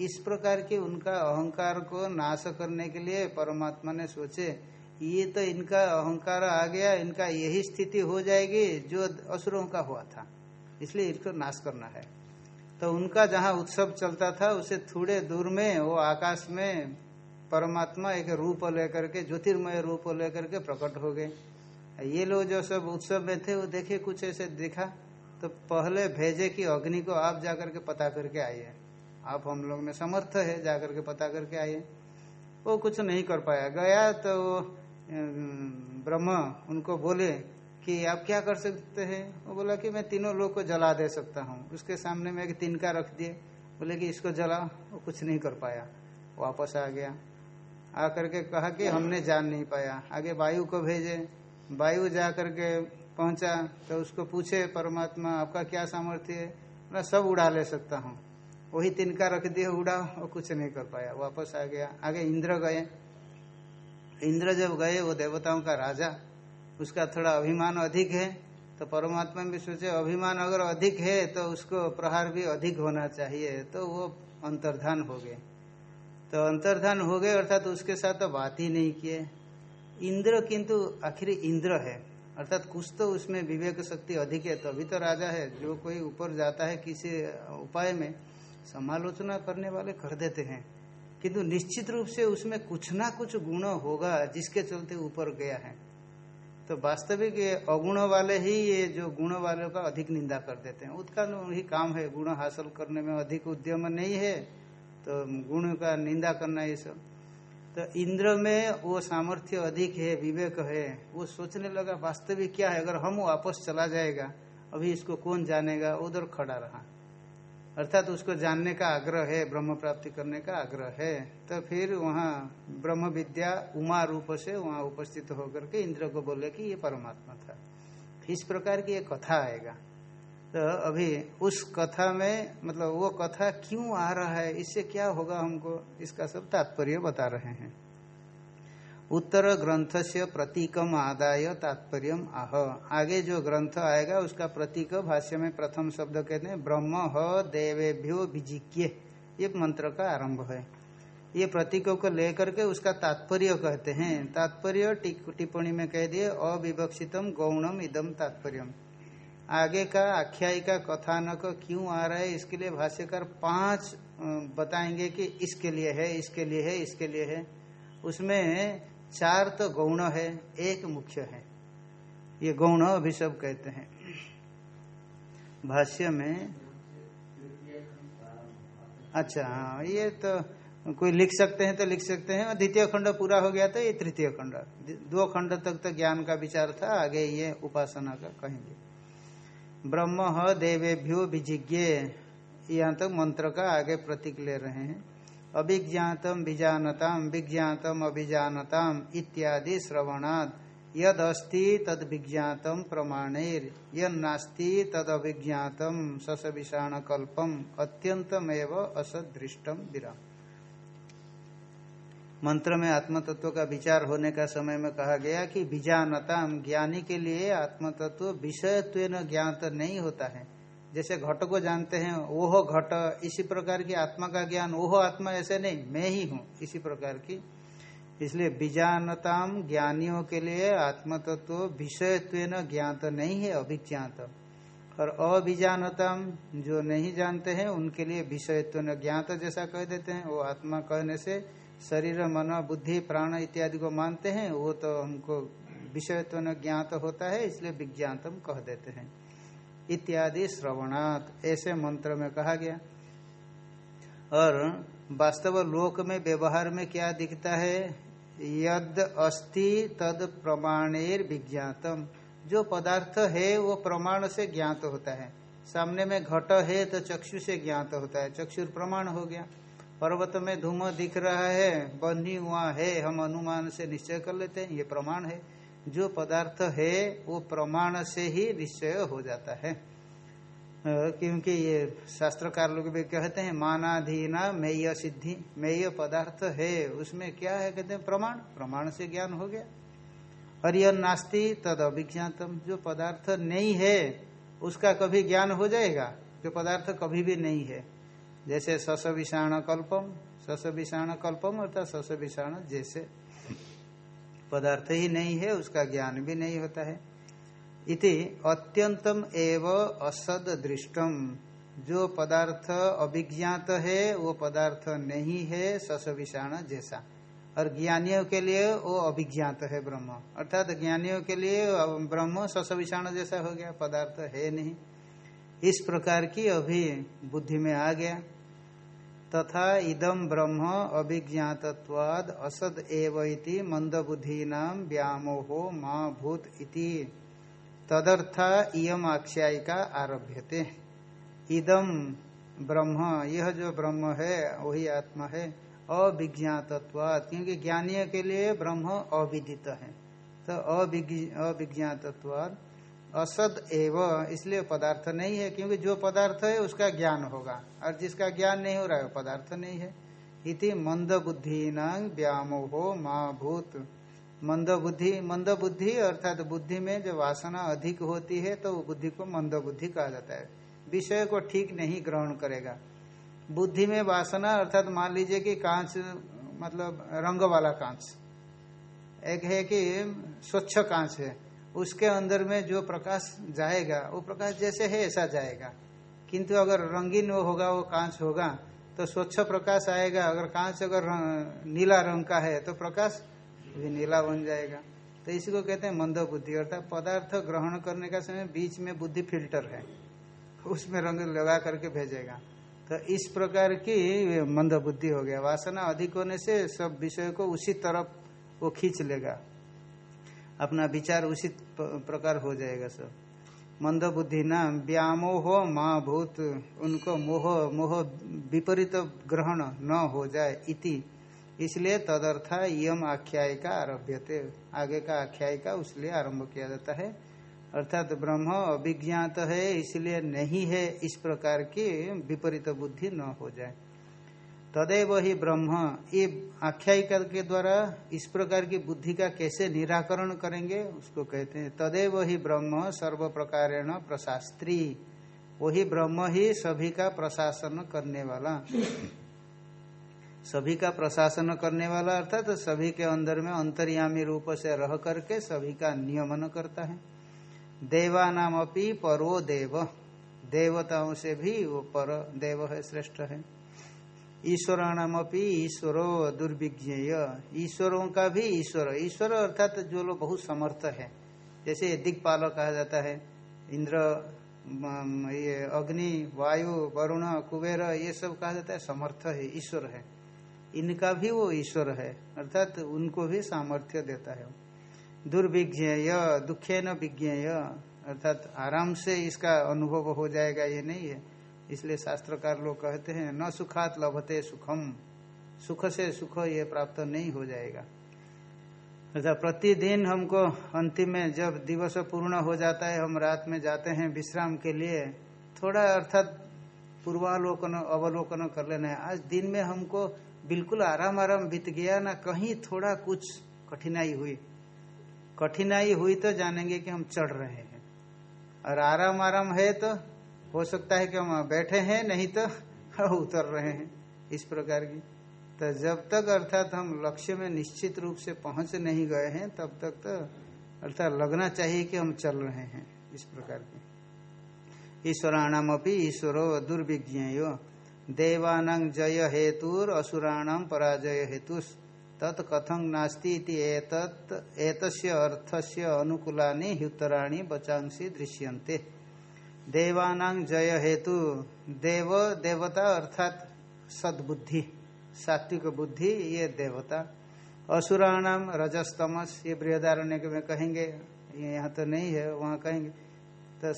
इस प्रकार की उनका अहंकार को नाश करने के लिए परमात्मा ने सोचे ये तो इनका अहंकार आ गया, इनका यही स्थिति हो जाएगी जो असुरों का हुआ था। इसलिए इनको नाश करना है। तो उनका जहाँ उत्सव चलता था, उसे थोड़े दूर में, वो आकाश में परमात्मा एक रूप लेकर के, ज्योतिर्मय रूप लेकर के प्रकट हो गए। ये लोग जो सब उत्सव में थे, वो देखे कुछ ऐसे दिखा तो पहले भेजे कि अग्नि को आप जाकर के पता करके आइए। आप हम लोग में समर्थ है, जाकर के पता करके आइए। वो कुछ नहीं कर पाया। गया तो ब्रह्म उनको बोले कि आप क्या कर सकते हैं? वो बोला कि मैं तीनों लोग को जला दे सकता हूँ। उसके सामने में एक तिनका रख दिए। बोले कि इसको जला, वो कुछ नहीं कर पाया। वापस आ गया। आ करके कहा कि हमने जान नहीं पाया। आगे वायु को भेजे। वायु जा करके पहुँचा तो उसको पूछे, परमात्मा, आपका क्या सामर्थ्य है? मैं सब उड़ा ले सकता हूँ। वही तिनका रख दिए, उड़ा और कुछ नहीं कर पाया। वापस आ गया। आगे इंद्र गए। इंद्र जब गए, वो देवताओं का राजा, उसका थोड़ा अभिमान अधिक है तो परमात्मा भी सोचे, अभिमान अगर अधिक है तो उसको प्रहार भी अधिक होना चाहिए। तो वो अंतर्धान हो गए। तो अंतर्धान हो गए, अर्थात तो उसके साथ तो बात ही नहीं किए। इंद्र किंतु आखिर इंद्र है, अर्थात कुछ तो उसमें विवेक शक्ति अधिक है तो अभी तो राजा है, जो कोई ऊपर जाता है, किसी उपाय में समालोचना करने वाले कर देते हैं। किंतु निश्चित रूप से उसमें कुछ ना कुछ गुण होगा जिसके चलते ऊपर गया है। तो वास्तविक अगुण वाले ही ये जो गुण वाले का अधिक निंदा कर देते हैं। उसका ही काम है, गुण हासिल करने में अधिक उद्यम नहीं है तो गुण का निंदा करना ये सब। तो इंद्र में वो सामर्थ्य अधिक है, विवेक है, वो सोचने लगा, वास्तविक क्या है? अगर हम वापस चला जाएगा, अभी इसको कौन जानेगा? उधर खड़ा रहा। अर्थात उसको जानने का आग्रह है, ब्रह्म प्राप्ति करने का आग्रह है तो फिर वहाँ ब्रह्म विद्या उमा रूप से वहाँ उपस्थित होकर के इंद्र को बोले कि ये परमात्मा था। इस प्रकार की एक कथा आएगा। तो अभी उस कथा में मतलब वो कथा क्यों आ रहा है, इससे क्या होगा हमको, इसका सब तात्पर्य बता रहे हैं। उत्तर ग्रंथ से प्रतीकम आदाय तात्पर्य आह आगे जो ग्रंथ आएगा, उसका प्रतीक भाष्य में प्रथम शब्द कहते हैं, ब्रह्म ह देवेभ्यो विजिज्ञ ये मंत्र का आरंभ है। ये प्रतीकों को लेकर के उसका तात्पर्य कहते हैं। तात्पर्य टिप्पणी में कह दिए, अविवक्षितम गौणम इदम तात्पर्य आगे का आख्यायिका कथानक क्यों आ रहा है, इसके लिए भाष्यकार पाँच बताएँगे कि इसके लिए है, इसके लिए है, इसके लिए है। उसमें चार तो गौण है, एक मुख्य है। ये गौण अभी सब कहते हैं। भाष्य में अच्छा हाँ ये तो कोई लिख सकते हैं तो लिख सकते हैं। और द्वितीय खंड पूरा हो गया तो ये तृतीय खंड। दो खंड तक तो ज्ञान का विचार था, आगे ये उपासना का कहेंगे। ब्रह्म देवेभ्यो विजिज्ञ, यहाँ तक तो मंत्र का आगे प्रतीक ले रहे हैं। अभिज्ञातम विजानताम, विज्ञातम अभिजानताम इत्यादि श्रवणाद यद अस्ति तद विज्ञातम प्रमाणेर यद नास्ति तद अभिज्ञातम सस विषाण कल्पम अत्यंतम एवं असदृष्टम विराम। मंत्र में आत्म तत्व का विचार होने का समय में कहा गया कि बीजानता ज्ञानी के लिए आत्म तत्व विषयत्व ज्ञात नहीं होता है। जैसे घट को जानते हैं, ओह घट, इसी प्रकार की आत्मा का ज्ञान, ओह आत्मा ऐसे नहीं, मैं ही हूँ, इसी प्रकार की। इसलिए बीजानताम ज्ञानियों के लिए आत्म तत्व विषयत्व ज्ञात नहीं है, अभिज्ञात। और अभिजानताम जो नहीं जानते हैं, उनके लिए विषयत्व ज्ञात जैसा कह देते हैं, वो आत्मा कहने से शरीर, मन, बुद्धि, प्राण इत्यादि को मानते हैं, वो तो हमको विषयत्व ज्ञात होता है, इसलिए विज्ञातम कह देते हैं। इत्यादि श्रवणात्, ऐसे मंत्र में कहा गया। और वास्तव लोक में व्यवहार में क्या दिखता है? यद अस्ति तद प्रमाणेर विज्ञातम। जो पदार्थ है, वो प्रमाण से ज्ञात होता है। सामने में घट है तो चक्षु से ज्ञात होता है। चक्षुर प्रमाण हो गया। पर्वत में धूम दिख रहा है बनी हुआ है, हम अनुमान से निश्चय कर लेते हैं, ये प्रमाण है। जो पदार्थ है, वो प्रमाण से ही निश्चय हो जाता है। क्योंकि ये शास्त्रकार लोग भी कहते हैं, मानाधीना मेय सिद्धि मेय पदार्थ है, उसमें क्या है? कहते हैं, प्रमाण। प्रमाण से ज्ञान हो गया। और यह नास्ती तद अभिज्ञातम जो पदार्थ नहीं है, उसका कभी ज्ञान हो जाएगा? जो पदार्थ कभी भी नहीं है। जैसे सस विषाण कल्पम सस विषाण कल्पम अर्थात सस विषाण जैसे। पदार्थ ही नहीं है, उसका ज्ञान भी नहीं होता है। इति अत्यंतम एव असद दृष्टम। जो पदार्थ अभिज्ञात है, वो पदार्थ नहीं है सस विषाण जैसा। और ज्ञानियों के लिए वो अभिज्ञात है ब्रह्म। अर्थात ज्ञानियों के लिए ब्रह्म सस विषाण जैसा हो गया, पदार्थ है नहीं। इस प्रकार की अभी बुद्धि में आ गया। तथा इदम ब्रह्म अभिज्ञातवाद असद एव इति मंदबुद्धि नाम व्यामोहो माँ भूत इति। तदर्था इयम आख्यायिका आरभ्यते। इदम ब्रह्म, यह जो ब्रह्म है, वही आत्मा है अभिज्ञातवाद क्योंकि ज्ञानियों के लिए ब्रह्म अविदित है। तो अविज्ञातत्वाद असद एव, इसलिए पदार्थ नहीं है, क्योंकि जो पदार्थ है उसका ज्ञान होगा। और जिसका ज्ञान नहीं हो रहा है, वो पदार्थ नहीं है। इति मंद बुद्धि नांग व्यामोहो माँ भूत। मंद बुद्धि मंद बुद्धि अर्थात बुद्धि में जो वासना अधिक होती है तो बुद्धि को मंद बुद्धि कहा जाता है। विषय को ठीक नहीं ग्रहण करेगा। बुद्धि में वासना, अर्थात मान लीजिए कि कांच मतलब रंग वाला कांच। एक है कि स्वच्छ कांच है। उसके अंदर में जो प्रकाश जाएगा, वो प्रकाश जैसे है ऐसा जाएगा। किंतु अगर रंगीन वो होगा, वो कांच होगा तो स्वच्छ प्रकाश आएगा। अगर कांच अगर नीला रंग का है तो प्रकाश भी नीला बन जाएगा। तो इसी को कहते हैं मंद बुद्धि अर्थात पदार्थ ग्रहण करने का समय बीच में बुद्धि फ़िल्टर है। उसमें रंग लगा करके भेजेगा। तो इस प्रकार की मंद बुद्धि हो गया। वासना अधिक होने से सब विषय को उसी तरफ़ वो खींच लेगा। अपना विचार उसी प्रकार हो जाएगा सब। मंद बुद्धि न, व्यामोह माँ भूत उनको मोह मोह विपरीत ग्रहण न हो जाए इति। इसलिए तदर्था यम आख्यायिका आरभ्य आगे का आख्यायिका उसलिए आरंभ किया जाता है। अर्थात ब्रह्म अभिज्ञात है, इसलिए नहीं है इस प्रकार की विपरीत बुद्धि न हो जाए। तदेव ही ब्रह्म। ये आख्यायिका के द्वारा इस प्रकार की बुद्धि का कैसे निराकरण करेंगे, उसको कहते हैं, तदेव ही ब्रह्म सर्व प्रकार प्रशास्त्री। वही ब्रह्म ही सभी का प्रशासन करने वाला। सभी का प्रशासन करने वाला अर्थात तो सभी के अंदर में अंतर्यामी रूप से रह करके सभी का नियमन करता है। देवानाम अपनी परो देव। देवताओं से भी वो पर, देव है, श्रेष्ठ है। ईश्वराणाम अपनी ईश्वरो दुर्विज्ञेय। ईश्वरों का भी ईश्वर। ईश्वर अर्थात तो जो लोग बहुत समर्थ है। जैसे दिग्पाल कहा जाता है, इंद्र ये अग्नि, वायु, वरुण, कुबेर, ये सब कहा जाता है समर्थ है, ईश्वर है। इनका भी वो ईश्वर है, अर्थात तो उनको भी सामर्थ्य देता है। दुर्विज्ञेय दुखे न विज्ञेय, अर्थात आराम से इसका अनुभव हो जाएगा ये नहीं है। इसलिए शास्त्रकार लोग कहते हैं, न सुखात लभते सुखम, सुख से सुख ये प्राप्त नहीं हो जाएगा। अर्थात प्रतिदिन हमको अंतिम में जब दिवस पूर्ण हो जाता है, हम रात में जाते हैं विश्राम के लिए, थोड़ा अर्थात पूर्वालोकन अवलोकन कर लेना है। आज दिन में हमको बिल्कुल आराम आराम बीत गया, ना कहीं थोड़ा कुछ कठिनाई हुई। कठिनाई हुई तो जानेंगे कि हम चढ़ रहे हैं। और आराम आराम है तो हो सकता है कि हम बैठे हैं, नहीं तो उतर रहे हैं इस प्रकार की। तो जब तक अर्थात हम लक्ष्य में निश्चित रूप से पहुँच नहीं गए हैं, तब तक तो अर्थात लगना चाहिए कि हम चल रहे हैं इस प्रकार की। ईश्वराणाम अपनी ईश्वरो दुर्विज्ञ देवानां जय हेतुर असुराणाम पराजय हेतु तत्कथं नास्ति एतस्य अर्थस्य अनुकूलानि, ह्युत्तराणि बचांसी दृश्यन्ते। देवानां जय हेतु देव देवता अर्थात सद्बुद्धि, सात्विक बुद्धि, ये देवता। असुराणाम रजस्तमस, ये बृहदारण्य में कहेंगे यहाँ तो नहीं है, वहाँ कहेंगे। तो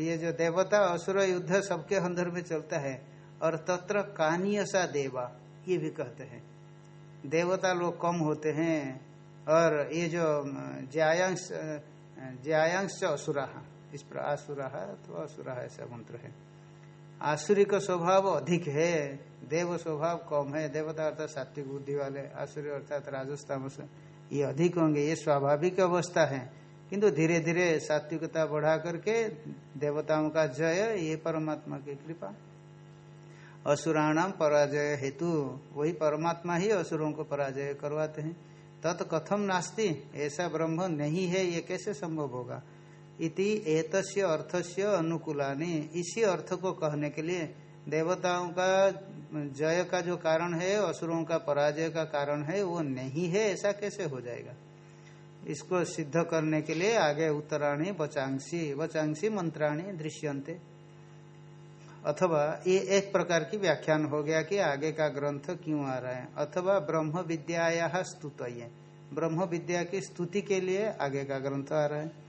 ये जो देवता, असुर युद्ध सबके अंदर में चलता है, और तत्र कानियसा देवा, ये भी कहते हैं। देवता लोग कम होते हैं, और ये जो ज्यायांश ज्यायांश असुरा। इस पर आसुरा तो असुरा ऐसा मंत्र है। आसुरी का स्वभाव अधिक है, देव स्वभाव कम है, देवता अर्थात सात्विक बुद्धि वाले, आसुरी अर्थात राजस्थान ये अधिक होंगे, ये स्वाभाविक अवस्था है। किंतु धीरे धीरे सात्विकता बढ़ा करके देवताओं का जय, ये परमात्मा की कृपा। असुराणाम पराजय हेतु, वही परमात्मा ही असुरों को पराजय करवाते हैं। तत्कथम नास्ति, ऐसा ब्रह्म नहीं है, ये कैसे संभव होगा? इति एतस्य अर्थस्य अनुकूलानी। इसी अर्थ को कहने के लिए देवताओं का, जय का जो कारण है, असुरों का पराजय का कारण है, वो नहीं है, ऐसा कैसे हो जाएगा? इसको सिद्ध करने के लिए आगे उत्तराणी बचांसी बचांसी मंत्राणी दृश्यंते अथवा ये एक प्रकार की व्याख्यान हो गया कि आगे का ग्रंथ क्यों आ रहा है? अथवा ब्रह्म विद्या स्तुत ब्रह्म विद्या की स्तुति के लिए आगे का ग्रंथ आ रहा है।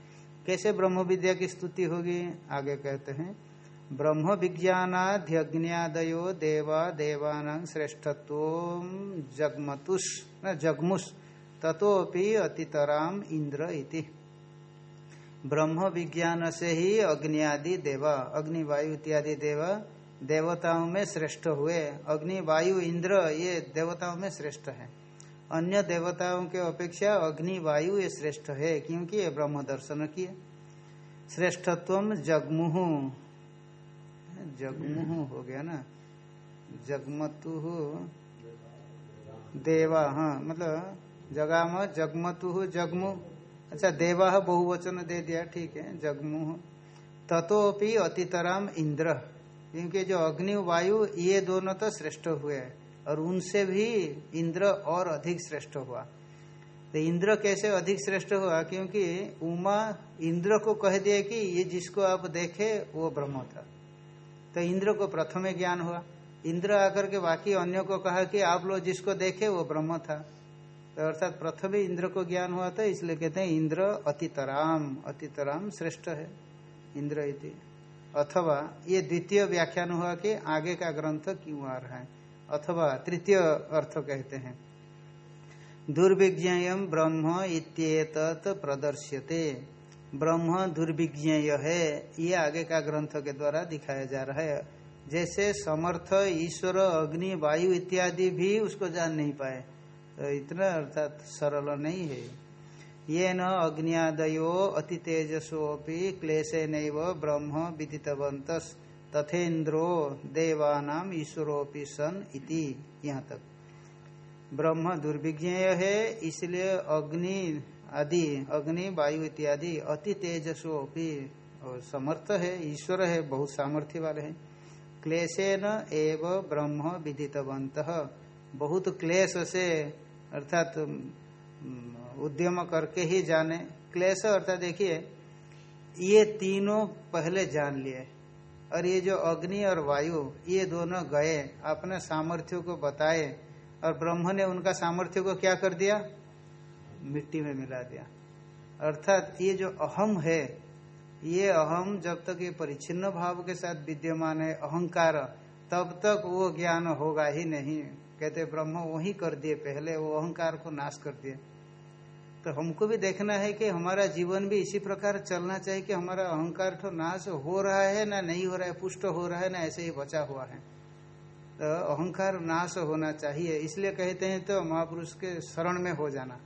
कैसे ब्रह्म विद्या की स्तुति होगी? आगे कहते हैं ब्रह्म विज्ञानाध्यज्ञादयो देवा देवान श्रेष्ठत्व जगमतुष, न जगमुष तथोपि अतितराम इंद्र इति। ब्रह्म विज्ञान से ही अग्नि आदि देवा अग्नि वायु इत्यादि देवा, देवताओं में श्रेष्ठ हुए। अग्नि वायु इंद्र, ये देवताओं में श्रेष्ठ है। अन्य देवताओं के अपेक्षा अग्नि वायु ये श्रेष्ठ है क्योंकि ये ब्रह्म दर्शन किए। श्रेष्ठत्व जगमुह। जगमुह हो गया ना? जगमतु देवा हाँ मतलब जगाम जगमतु जगमु। अच्छा देवा बहुवचन दे दिया ठीक है जगमुह। तथोपि अतितराम इंद्र क्योंकि जो अग्नि वायु ये दोनों तो श्रेष्ठ हुए और उनसे भी इंद्र और अधिक श्रेष्ठ हुआ। तो इंद्र कैसे अधिक श्रेष्ठ हुआ? क्योंकि उमा इंद्र को कह दिया कि ये जिसको आप देखे, वो ब्रह्म था तो इंद्र को प्रथम ज्ञान हुआ। इंद्र आकर के बाकी अन्यों को कहा कि आप लोग जिसको देखे, वो ब्रह्म था तो अर्थात प्रथम इंद्र को ज्ञान हुआ था, इसलिए कहते हैं इंद्र अतितराम। अतितराम श्रेष्ठ है, इंद्र इति। अथवा ये द्वितीय व्याख्यान हुआ कि आगे का ग्रंथ क्यों आ रहा है? अथवा तृतीय अर्थ कहते हैं। दुर्विज्ञ ब्रह्म इत्येतत प्रदर्श्यते। ब्रह्म दुर्विज्ञेय है, ये आगे का ग्रंथ के द्वारा दिखाया जा रहा है। जैसे समर्थ, ईश्वर, अग्नि, वायु इत्यादि भी उसको जान नहीं पाए। तो इतना अर्थात सरल नहीं है। ये न अग्नियादयो अति तेजसोपि क्लेशे नैव ब्रह्म विदितवंत तथेन्द्रो देवानाम ईश्वरोपि सन इति, यहाँ तक। ब्रह्म दुर्विज्ञ है, इसलिए अग्नि आदि, अग्नि, वायु इत्यादि अति तेजसोपि और समर्थ है, ईश्वर है, बहुत सामर्थ्य वाले हैं। क्लेशेन एव ब्रह्म विदितवंत बहुत क्लेश से, अर्थात उद्यम करके ही जाने। क्लेश, अर्थात देखिए, ये तीनों पहले जान लिए। और ये जो अग्नि और वायु, ये दोनों गए अपने सामर्थ्य को बताए और ब्रह्म ने उनका सामर्थ्य को क्या कर दिया? मिट्टी में मिला दिया। अर्थात ये जो अहम है, ये अहम जब तक ये परिचिन्न भाव के साथ विद्यमान है, अहंकार, तब तक वो ज्ञान होगा ही नहीं। कहते ब्रह्म वही कर दिए, पहले वो अहंकार को नाश कर दिए। तो हमको भी देखना है कि हमारा जीवन भी इसी प्रकार चलना चाहिए कि हमारा अहंकार तो नाश हो रहा है, ना नहीं हो रहा है, पुष्ट हो रहा है, ना ऐसे ही बचा हुआ है। तो अहंकार नाश होना चाहिए, इसलिए कहते हैं तो महापुरुष के शरण में हो जाना।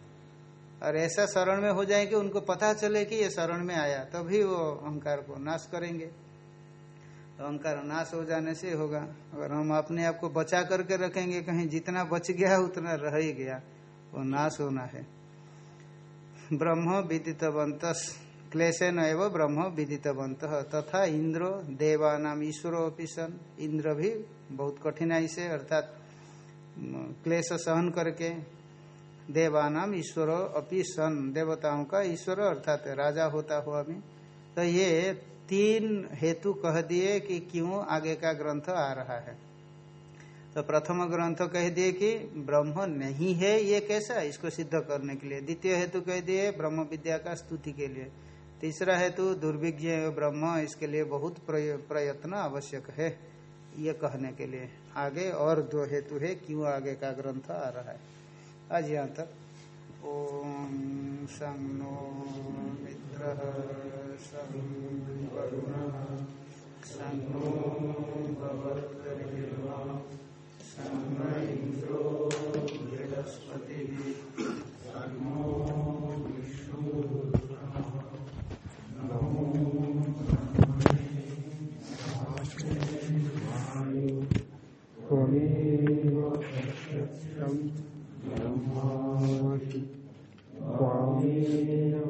और ऐसा शरण में हो जाए कि उनको पता चले कि ये शरण में आया, तभी वो अहंकार को नाश करेंगे। तो अहंकार नाश हो जाने से होगा, अगर हम अपने आप को बचा करके रखेंगे, कहीं जितना बच गया, उतना रह ही गया, वो नाश होना है। ब्रह्म विदितवंत क्लेशन एवं ब्रह्म विदितवंत तथा इंद्रो, देवानाम ईश्वरो सन। इंद्र भी बहुत कठिनाई से, अर्थात क्लेश सहन करके देवानाम ईश्वर अपि सन। देवताओं का ईश्वर, अर्थात राजा होता हुआ भी। तो ये तीन हेतु कह दिए कि क्यों आगे का ग्रंथ आ रहा है। तो प्रथम ग्रंथ कह दिए कि ब्रह्म नहीं है ये कैसा? इसको सिद्ध करने के लिए। द्वितीय हेतु कह दिए, ब्रह्म विद्या का स्तुति के लिए। तीसरा हेतु, दुर्विज्ञ ब्रह्म, इसके लिए बहुत प्रयत्न आवश्यक है ये कहने के लिए। आगे और दो हेतु है, क्यों आगे का ग्रंथ आ रहा है। आज यहाँ तक। ओम नो मित्र इंद्रो बृहस्पति